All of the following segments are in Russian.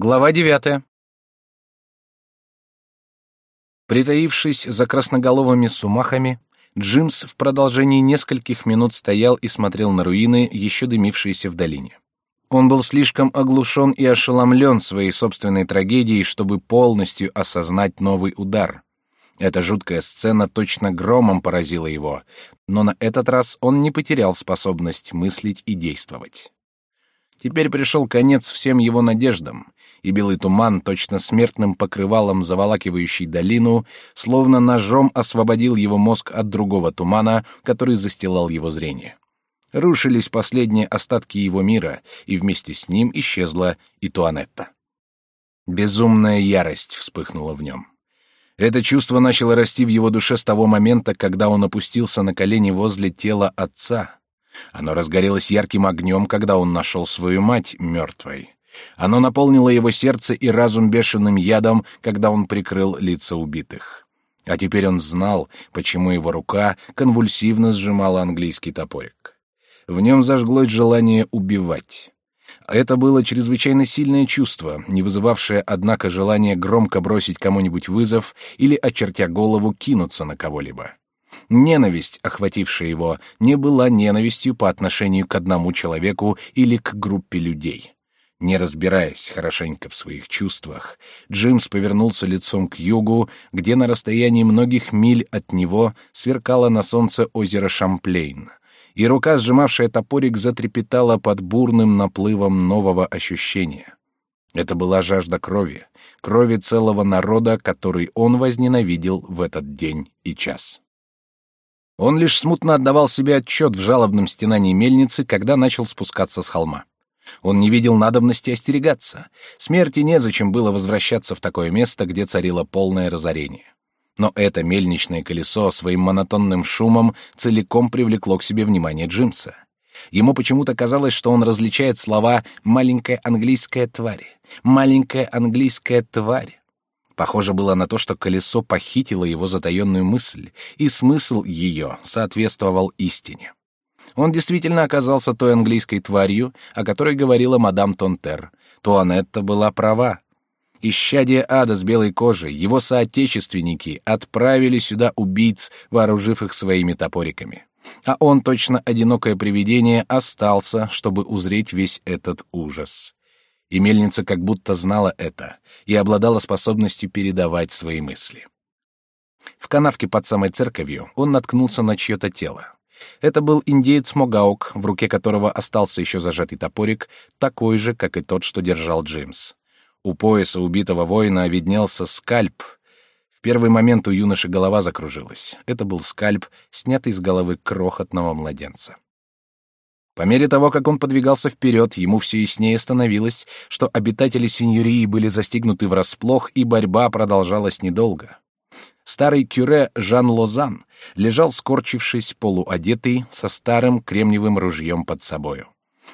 Глава девятая. Притаившись за красноголовыми сумахами, Джимс в продолжении нескольких минут стоял и смотрел на руины, еще дымившиеся в долине. Он был слишком оглушен и ошеломлен своей собственной трагедией, чтобы полностью осознать новый удар. Эта жуткая сцена точно громом поразила его, но на этот раз он не потерял способность мыслить и действовать. Теперь пришел конец всем его надеждам, и белый туман, точно смертным покрывалом заволакивающий долину, словно ножом освободил его мозг от другого тумана, который застилал его зрение. Рушились последние остатки его мира, и вместе с ним исчезла и Туанетта. Безумная ярость вспыхнула в нем. Это чувство начало расти в его душе с того момента, когда он опустился на колени возле тела отца, оно разгорелось ярким огнем, когда он нашел свою мать мертвой. Оно наполнило его сердце и разум бешеным ядом, когда он прикрыл лица убитых. А теперь он знал, почему его рука конвульсивно сжимала английский топорик. В нем зажглось желание убивать. Это было чрезвычайно сильное чувство, не вызывавшее, однако, желание громко бросить кому-нибудь вызов или, очертя голову, кинуться на кого-либо. Ненависть, охватившая его, не была ненавистью по отношению к одному человеку или к группе людей. Не разбираясь хорошенько в своих чувствах, Джимс повернулся лицом к югу, где на расстоянии многих миль от него сверкало на солнце озеро Шамплейн, и рука, сжимавшая топорик, затрепетала под бурным наплывом нового ощущения. Это была жажда крови, крови целого народа, который он возненавидел в этот день и час. Он лишь смутно отдавал себе отчет в жалобном стенании мельницы, когда начал спускаться с холма. Он не видел надобности остерегаться. Смерти незачем было возвращаться в такое место, где царило полное разорение. Но это мельничное колесо своим монотонным шумом целиком привлекло к себе внимание Джимса. Ему почему-то казалось, что он различает слова «маленькая английская тварь», «маленькая английская тварь». Похоже было на то, что колесо похитило его затаенную мысль, и смысл ее соответствовал истине. Он действительно оказался той английской тварью, о которой говорила мадам Тонтер. Туанетта была права. Исчадие ада с белой кожей, его соотечественники отправили сюда убийц, вооружив их своими топориками. А он, точно одинокое привидение, остался, чтобы узреть весь этот ужас и мельница как будто знала это и обладала способностью передавать свои мысли. В канавке под самой церковью он наткнулся на чье-то тело. Это был индеец Могаук, в руке которого остался еще зажатый топорик, такой же, как и тот, что держал Джеймс. У пояса убитого воина виднелся скальп. В первый момент у юноши голова закружилась. Это был скальп, снятый с головы крохотного младенца. По мере того, как он подвигался вперед, ему все яснее становилось, что обитатели синьории были застигнуты врасплох, и борьба продолжалась недолго. Старый кюре Жан Лозан лежал, скорчившись, полуодетый, со старым кремниевым ружьем под собою.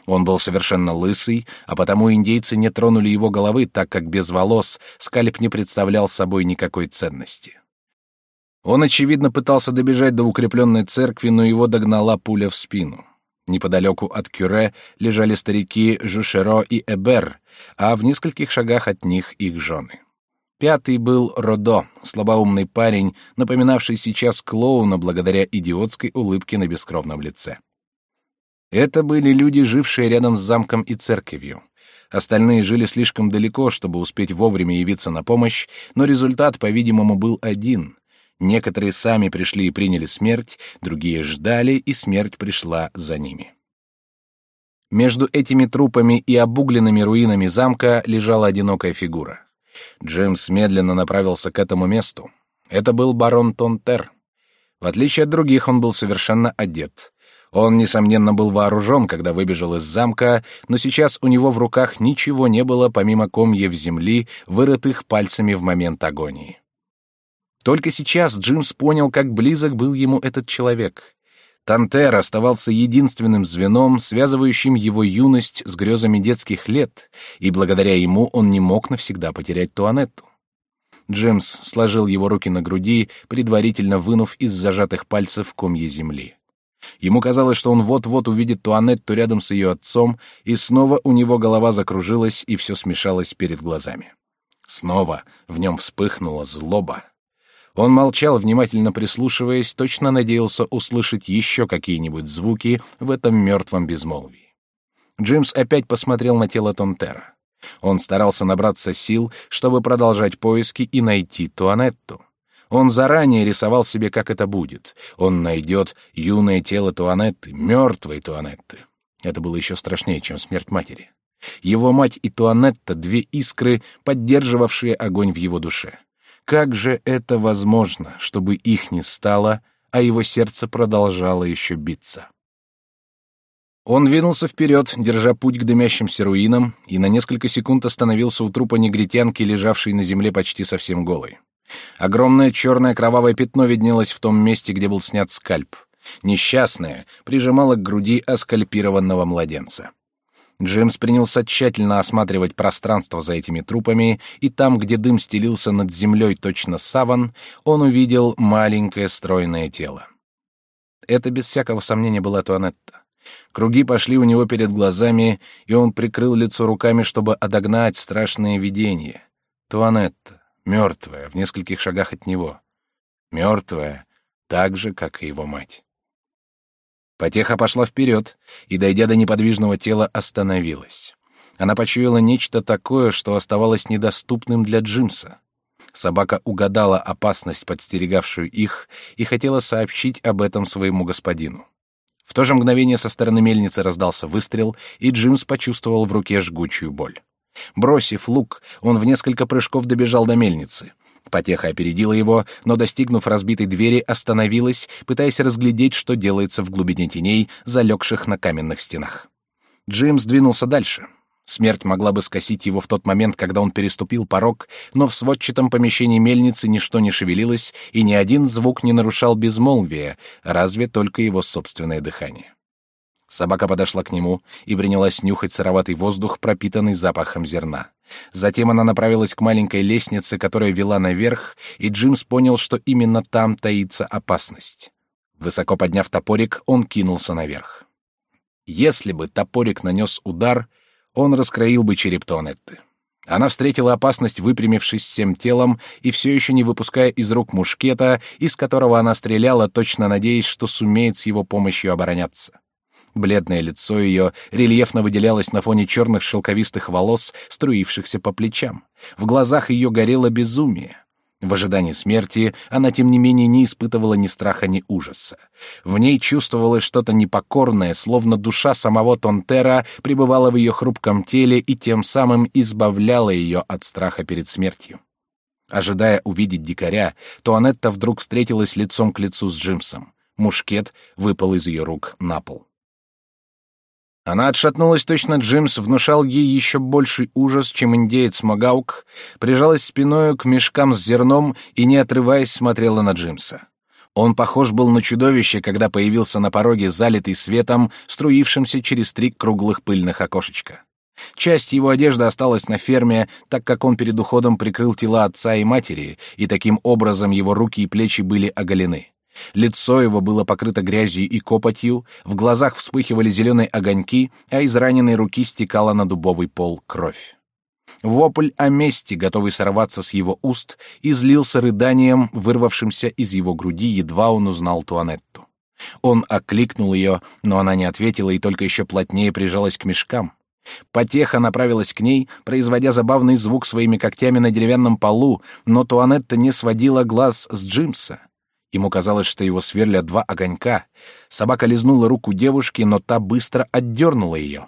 Он был совершенно лысый, а потому индейцы не тронули его головы, так как без волос скальп не представлял собой никакой ценности. Он, очевидно, пытался добежать до укрепленной церкви, но его догнала пуля в спину. Неподалеку от Кюре лежали старики Жушеро и Эбер, а в нескольких шагах от них их жены. Пятый был Родо, слабоумный парень, напоминавший сейчас клоуна благодаря идиотской улыбке на бескровном лице. Это были люди, жившие рядом с замком и церковью. Остальные жили слишком далеко, чтобы успеть вовремя явиться на помощь, но результат, по-видимому, был один. Некоторые сами пришли и приняли смерть, другие ждали, и смерть пришла за ними. Между этими трупами и обугленными руинами замка лежала одинокая фигура. Джеймс медленно направился к этому месту. Это был барон Тонтер. В отличие от других, он был совершенно одет. Он, несомненно, был вооружен, когда выбежал из замка, но сейчас у него в руках ничего не было, помимо комьев земли, вырытых пальцами в момент агонии. Только сейчас Джимс понял, как близок был ему этот человек. Тантер оставался единственным звеном, связывающим его юность с грезами детских лет, и благодаря ему он не мог навсегда потерять Туанетту. Джимс сложил его руки на груди, предварительно вынув из зажатых пальцев комья земли. Ему казалось, что он вот-вот увидит Туанетту рядом с ее отцом, и снова у него голова закружилась, и все смешалось перед глазами. Снова в нем вспыхнула злоба. Он молчал, внимательно прислушиваясь, точно надеялся услышать еще какие-нибудь звуки в этом мертвом безмолвии. Джимс опять посмотрел на тело Тонтера. Он старался набраться сил, чтобы продолжать поиски и найти Туанетту. Он заранее рисовал себе, как это будет. Он найдет юное тело Туанетты, мертвой Туанетты. Это было еще страшнее, чем смерть матери. Его мать и Туанетта — две искры, поддерживавшие огонь в его душе. Как же это возможно, чтобы их не стало, а его сердце продолжало еще биться? Он двинулся вперед, держа путь к дымящимся руинам, и на несколько секунд остановился у трупа негритянки, лежавшей на земле почти совсем голой. Огромное черное кровавое пятно виднелось в том месте, где был снят скальп. Несчастное прижимало к груди оскальпированного младенца. Джеймс принялся тщательно осматривать пространство за этими трупами, и там, где дым стелился над землей точно саван, он увидел маленькое стройное тело. Это без всякого сомнения была Туанетта. Круги пошли у него перед глазами, и он прикрыл лицо руками, чтобы отогнать страшные видения. Туанетта, мертвая, в нескольких шагах от него. Мертвая, так же, как и его мать. Потеха пошла вперед и, дойдя до неподвижного тела, остановилась. Она почуяла нечто такое, что оставалось недоступным для Джимса. Собака угадала опасность, подстерегавшую их, и хотела сообщить об этом своему господину. В то же мгновение со стороны мельницы раздался выстрел, и Джимс почувствовал в руке жгучую боль. Бросив лук, он в несколько прыжков добежал до мельницы. Потеха опередила его, но, достигнув разбитой двери, остановилась, пытаясь разглядеть, что делается в глубине теней, залегших на каменных стенах. Джимс двинулся дальше. Смерть могла бы скосить его в тот момент, когда он переступил порог, но в сводчатом помещении мельницы ничто не шевелилось, и ни один звук не нарушал безмолвия, разве только его собственное дыхание. Собака подошла к нему и принялась нюхать сыроватый воздух, пропитанный запахом зерна. Затем она направилась к маленькой лестнице, которая вела наверх, и Джимс понял, что именно там таится опасность. Высоко подняв топорик, он кинулся наверх. Если бы топорик нанес удар, он раскроил бы череп Туанетты. Она встретила опасность, выпрямившись всем телом и все еще не выпуская из рук мушкета, из которого она стреляла, точно надеясь, что сумеет с его помощью обороняться. Бледное лицо ее рельефно выделялось на фоне черных шелковистых волос, струившихся по плечам. В глазах ее горело безумие. В ожидании смерти она, тем не менее, не испытывала ни страха, ни ужаса. В ней чувствовалось что-то непокорное, словно душа самого Тонтера пребывала в ее хрупком теле и тем самым избавляла ее от страха перед смертью. Ожидая увидеть дикаря, Туанетта вдруг встретилась лицом к лицу с Джимсом. Мушкет выпал из ее рук на пол. Она отшатнулась, точно Джимс внушал ей еще больший ужас, чем индеец Магаук, прижалась спиною к мешкам с зерном и, не отрываясь, смотрела на Джимса. Он похож был на чудовище, когда появился на пороге, залитый светом, струившимся через три круглых пыльных окошечка. Часть его одежды осталась на ферме, так как он перед уходом прикрыл тела отца и матери, и таким образом его руки и плечи были оголены. Лицо его было покрыто грязью и копотью, в глазах вспыхивали зеленые огоньки, а из раненой руки стекала на дубовый пол кровь. Вопль о мести, готовый сорваться с его уст, излился рыданием, вырвавшимся из его груди, едва он узнал Туанетту. Он окликнул ее, но она не ответила и только еще плотнее прижалась к мешкам. Потеха направилась к ней, производя забавный звук своими когтями на деревянном полу, но Туанетта не сводила глаз с Джимса. Ему казалось, что его сверлят два огонька. Собака лизнула руку девушки, но та быстро отдернула ее.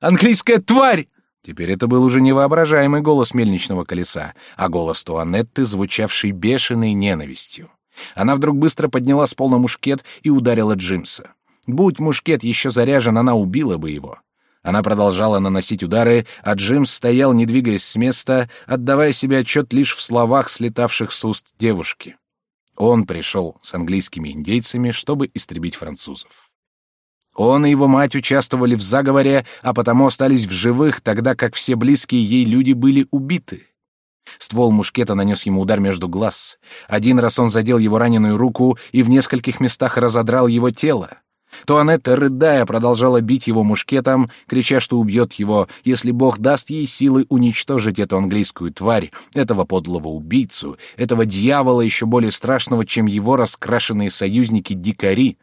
«Английская тварь!» Теперь это был уже невоображаемый голос мельничного колеса, а голос Туанетты, звучавший бешеной ненавистью. Она вдруг быстро подняла с пола мушкет и ударила Джимса. Будь мушкет еще заряжен, она убила бы его. Она продолжала наносить удары, а Джимс стоял, не двигаясь с места, отдавая себе отчет лишь в словах, слетавших с уст девушки. Он пришел с английскими индейцами, чтобы истребить французов. Он и его мать участвовали в заговоре, а потому остались в живых, тогда как все близкие ей люди были убиты. Ствол мушкета нанес ему удар между глаз. Один раз он задел его раненую руку и в нескольких местах разодрал его тело. Туанетта, рыдая, продолжала бить его мушкетом, крича, что убьет его, если Бог даст ей силы уничтожить эту английскую тварь, этого подлого убийцу, этого дьявола еще более страшного, чем его раскрашенные союзники-дикари.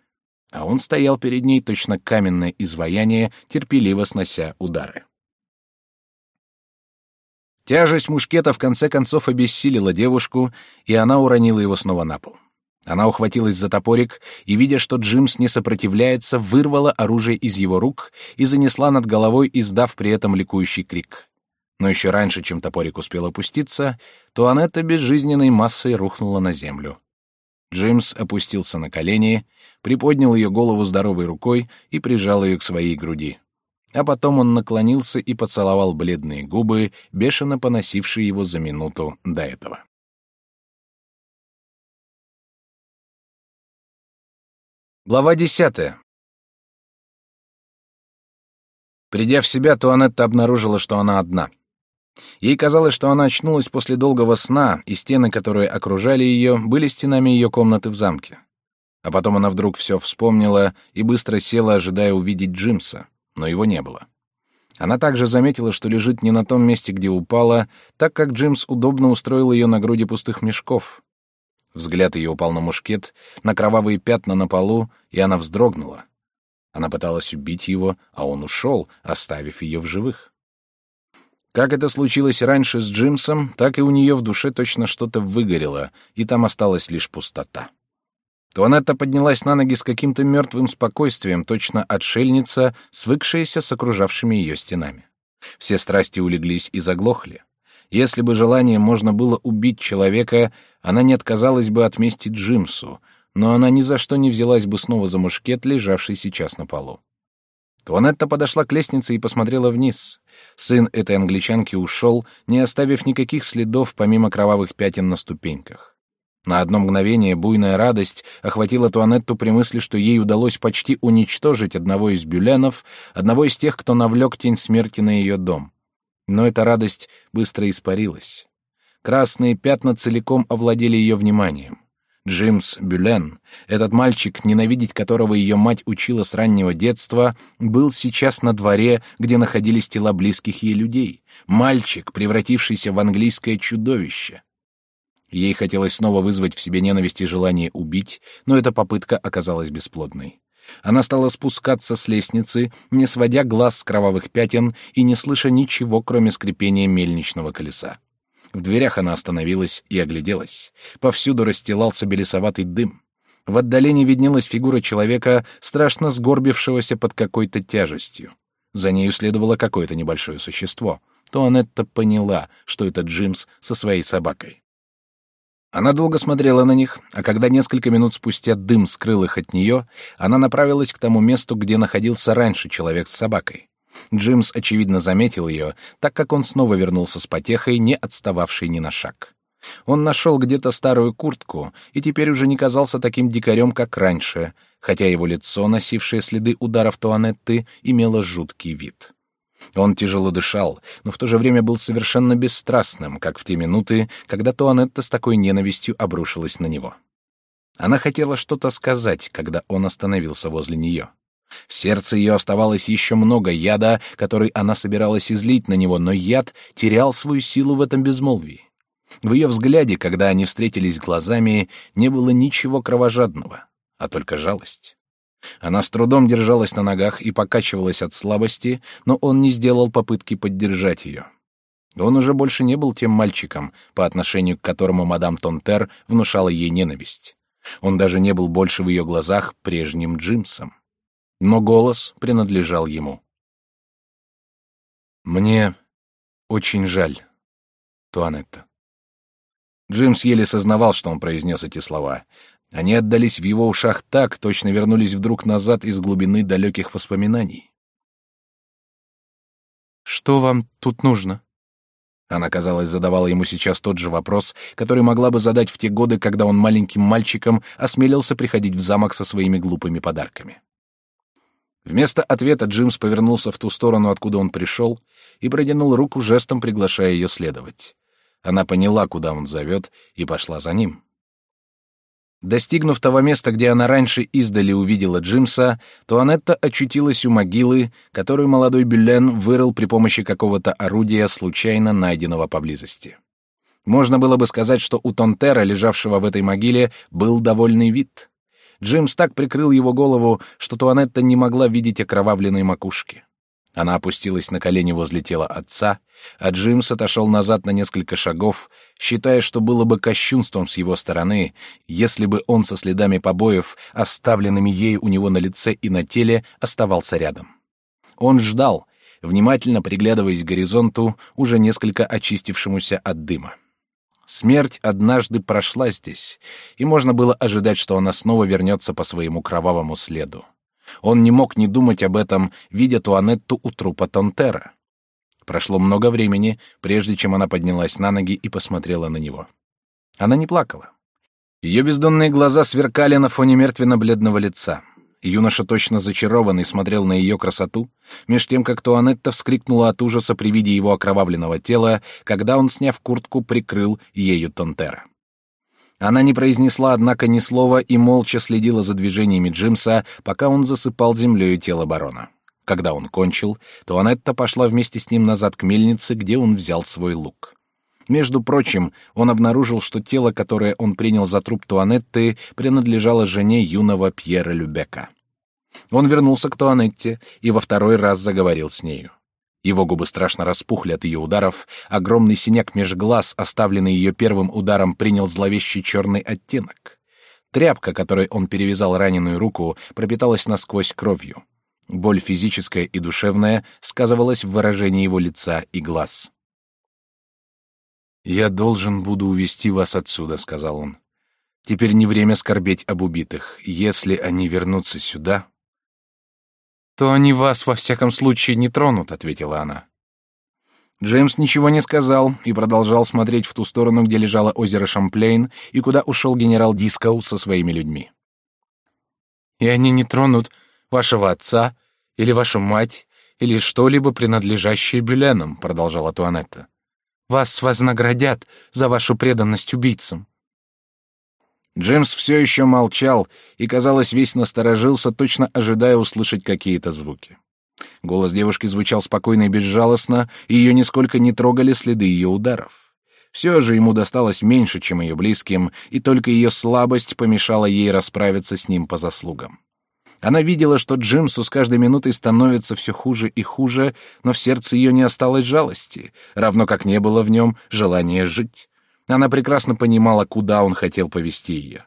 А он стоял перед ней точно каменное изваяние, терпеливо снося удары. Тяжесть мушкета в конце концов обессилила девушку, и она уронила его снова на пол. Она ухватилась за топорик и, видя, что Джимс не сопротивляется, вырвала оружие из его рук и занесла над головой, издав при этом ликующий крик. Но еще раньше, чем топорик успел опуститься, то Анетта безжизненной массой рухнула на землю. Джимс опустился на колени, приподнял ее голову здоровой рукой и прижал ее к своей груди а потом он наклонился и поцеловал бледные губы, бешено поносившие его за минуту до этого. Глава десятая. Придя в себя, Туанетта обнаружила, что она одна. Ей казалось, что она очнулась после долгого сна, и стены, которые окружали ее, были стенами ее комнаты в замке. А потом она вдруг все вспомнила и быстро села, ожидая увидеть Джимса но его не было. Она также заметила, что лежит не на том месте, где упала, так как Джимс удобно устроил ее на груди пустых мешков. Взгляд ее упал на мушкет, на кровавые пятна на полу, и она вздрогнула. Она пыталась убить его, а он ушел, оставив ее в живых. Как это случилось раньше с Джимсом, так и у нее в душе точно что-то выгорело, и там осталась лишь пустота. Туанетта поднялась на ноги с каким-то мертвым спокойствием, точно отшельница, свыкшаяся с окружавшими ее стенами. Все страсти улеглись и заглохли. Если бы желанием можно было убить человека, она не отказалась бы от мести Джимсу, но она ни за что не взялась бы снова за мушкет, лежавший сейчас на полу. Туанетта подошла к лестнице и посмотрела вниз. Сын этой англичанки ушел, не оставив никаких следов помимо кровавых пятен на ступеньках. На одно мгновение буйная радость охватила Туанетту при мысли, что ей удалось почти уничтожить одного из бюленов, одного из тех, кто навлек тень смерти на ее дом. Но эта радость быстро испарилась. Красные пятна целиком овладели ее вниманием. Джимс Бюлен, этот мальчик, ненавидеть которого ее мать учила с раннего детства, был сейчас на дворе, где находились тела близких ей людей. Мальчик, превратившийся в английское чудовище. Ей хотелось снова вызвать в себе ненависть и желание убить, но эта попытка оказалась бесплодной. Она стала спускаться с лестницы, не сводя глаз с кровавых пятен и не слыша ничего, кроме скрипения мельничного колеса. В дверях она остановилась и огляделась. Повсюду расстилался белесоватый дым. В отдалении виднелась фигура человека, страшно сгорбившегося под какой-то тяжестью. За нею следовало какое-то небольшое существо. То Анетта поняла, что это Джимс со своей собакой. Она долго смотрела на них, а когда несколько минут спустя дым скрыл их от нее, она направилась к тому месту, где находился раньше человек с собакой. Джимс, очевидно, заметил ее, так как он снова вернулся с потехой, не отстававшей ни на шаг. Он нашел где-то старую куртку и теперь уже не казался таким дикарем, как раньше, хотя его лицо, носившее следы ударов Туанетты, имело жуткий вид. Он тяжело дышал, но в то же время был совершенно бесстрастным, как в те минуты, когда Туанетта с такой ненавистью обрушилась на него. Она хотела что-то сказать, когда он остановился возле нее. В сердце ее оставалось еще много яда, который она собиралась излить на него, но яд терял свою силу в этом безмолвии. В ее взгляде, когда они встретились глазами, не было ничего кровожадного, а только жалость. Она с трудом держалась на ногах и покачивалась от слабости, но он не сделал попытки поддержать ее. Он уже больше не был тем мальчиком, по отношению к которому мадам Тонтер внушала ей ненависть. Он даже не был больше в ее глазах прежним Джимсом. Но голос принадлежал ему. «Мне очень жаль, Туанетта». Джимс еле сознавал, что он произнес эти слова, они отдались в его ушах так, точно вернулись вдруг назад из глубины далеких воспоминаний. «Что вам тут нужно?» Она, казалось, задавала ему сейчас тот же вопрос, который могла бы задать в те годы, когда он маленьким мальчиком осмелился приходить в замок со своими глупыми подарками. Вместо ответа Джимс повернулся в ту сторону, откуда он пришел, и протянул руку жестом, приглашая ее следовать. Она поняла, куда он зовет, и пошла за ним. Достигнув того места, где она раньше издали увидела Джимса, то Анетта очутилась у могилы, которую молодой Бюлен вырыл при помощи какого-то орудия, случайно найденного поблизости. Можно было бы сказать, что у Тонтера, лежавшего в этой могиле, был довольный вид. Джимс так прикрыл его голову, что Туанетта не могла видеть окровавленной макушки. Она опустилась на колени возле тела отца, а Джимс отошел назад на несколько шагов, считая, что было бы кощунством с его стороны, если бы он со следами побоев, оставленными ей у него на лице и на теле, оставался рядом. Он ждал, внимательно приглядываясь к горизонту, уже несколько очистившемуся от дыма. Смерть однажды прошла здесь, и можно было ожидать, что она снова вернется по своему кровавому следу. Он не мог не думать об этом, видя Туанетту у трупа Тонтера. Прошло много времени, прежде чем она поднялась на ноги и посмотрела на него. Она не плакала. Ее бездонные глаза сверкали на фоне мертвенно-бледного лица. Юноша, точно зачарованный, смотрел на ее красоту, меж тем, как Туанетта вскрикнула от ужаса при виде его окровавленного тела, когда он, сняв куртку, прикрыл ею Тонтера. Она не произнесла, однако, ни слова и молча следила за движениями Джимса, пока он засыпал землею тело барона. Когда он кончил, то Анетта пошла вместе с ним назад к мельнице, где он взял свой лук. Между прочим, он обнаружил, что тело, которое он принял за труп Туанетты, принадлежало жене юного Пьера Любека. Он вернулся к Туанетте и во второй раз заговорил с нею. Его губы страшно распухли от ее ударов, огромный синяк меж глаз, оставленный ее первым ударом, принял зловещий черный оттенок. Тряпка, которой он перевязал раненую руку, пропиталась насквозь кровью. Боль физическая и душевная сказывалась в выражении его лица и глаз. «Я должен буду увести вас отсюда», — сказал он. «Теперь не время скорбеть об убитых. Если они вернутся сюда...» то они вас во всяком случае не тронут, ответила она. Джеймс ничего не сказал и продолжал смотреть в ту сторону, где лежало озеро Шамплейн и куда ушел генерал Дискоу со своими людьми. И они не тронут вашего отца или вашу мать или что-либо принадлежащее Бюленам, продолжала Туанетта. Вас вознаградят за вашу преданность убийцам. Джеймс все еще молчал и, казалось, весь насторожился, точно ожидая услышать какие-то звуки. Голос девушки звучал спокойно и безжалостно, и ее нисколько не трогали следы ее ударов. Все же ему досталось меньше, чем ее близким, и только ее слабость помешала ей расправиться с ним по заслугам. Она видела, что Джимсу с каждой минутой становится все хуже и хуже, но в сердце ее не осталось жалости, равно как не было в нем желания жить. Она прекрасно понимала, куда он хотел повести ее.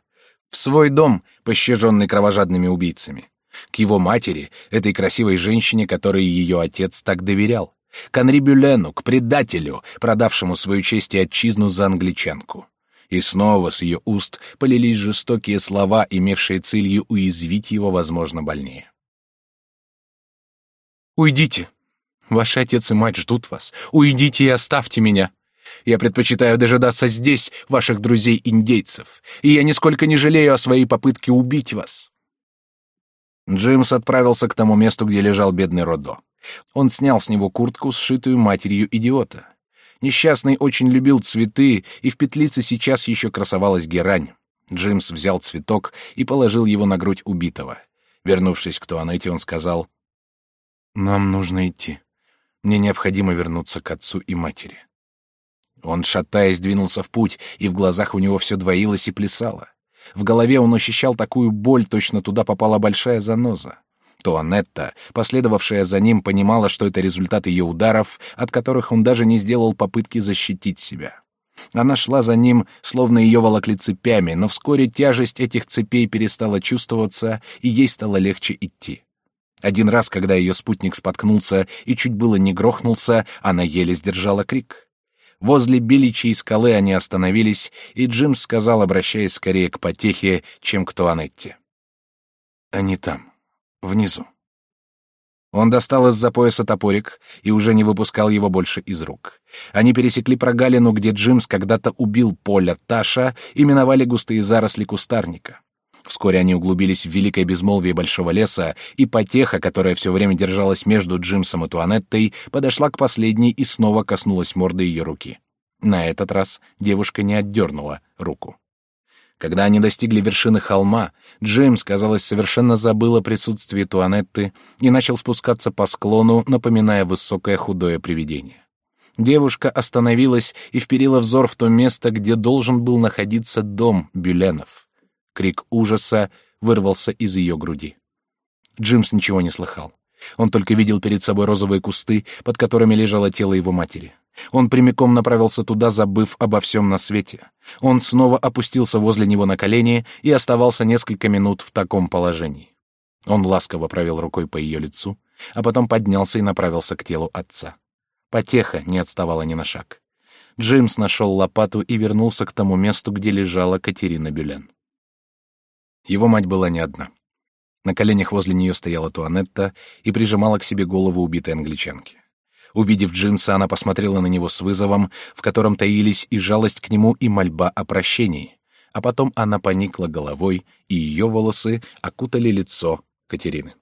В свой дом, пощаженный кровожадными убийцами. К его матери, этой красивой женщине, которой ее отец так доверял. К Анри Бюлену, к предателю, продавшему свою честь и отчизну за англичанку. И снова с ее уст полились жестокие слова, имевшие целью уязвить его, возможно, больнее. «Уйдите. Ваш отец и мать ждут вас. Уйдите и оставьте меня. Я предпочитаю дожидаться здесь ваших друзей-индейцев, и я нисколько не жалею о своей попытке убить вас». Джимс отправился к тому месту, где лежал бедный Родо. Он снял с него куртку, сшитую матерью идиота. Несчастный очень любил цветы, и в петлице сейчас еще красовалась герань. Джимс взял цветок и положил его на грудь убитого. Вернувшись к Туанете, он сказал, «Нам нужно идти. Мне необходимо вернуться к отцу и матери». Он, шатаясь, двинулся в путь, и в глазах у него все двоилось и плясало. В голове он ощущал такую боль, точно туда попала большая заноза. То Анетта, последовавшая за ним, понимала, что это результат ее ударов, от которых он даже не сделал попытки защитить себя. Она шла за ним, словно ее волокли цепями, но вскоре тяжесть этих цепей перестала чувствоваться, и ей стало легче идти. Один раз, когда ее спутник споткнулся и чуть было не грохнулся, она еле сдержала крик. Возле беличьей скалы они остановились, и Джим сказал, обращаясь скорее к потехе, чем к Туанетте. «Они там, внизу». Он достал из-за пояса топорик и уже не выпускал его больше из рук. Они пересекли прогалину, где Джимс когда-то убил Поля Таша и миновали густые заросли кустарника. Вскоре они углубились в великое безмолвие большого леса, и потеха, которая все время держалась между Джимсом и Туанеттой, подошла к последней и снова коснулась морды ее руки. На этот раз девушка не отдернула руку. Когда они достигли вершины холма, Джеймс, казалось, совершенно забыл о присутствии Туанетты и начал спускаться по склону, напоминая высокое худое привидение. Девушка остановилась и вперила взор в то место, где должен был находиться дом Бюленов. Крик ужаса вырвался из ее груди. Джимс ничего не слыхал. Он только видел перед собой розовые кусты, под которыми лежало тело его матери. Он прямиком направился туда, забыв обо всем на свете. Он снова опустился возле него на колени и оставался несколько минут в таком положении. Он ласково провел рукой по ее лицу, а потом поднялся и направился к телу отца. Потеха не отставала ни на шаг. Джимс нашел лопату и вернулся к тому месту, где лежала Катерина Бюлен. Его мать была не одна. На коленях возле нее стояла Туанетта и прижимала к себе голову убитой англичанки. Увидев Джимса, она посмотрела на него с вызовом, в котором таились и жалость к нему, и мольба о прощении. А потом она поникла головой, и ее волосы окутали лицо Катерины.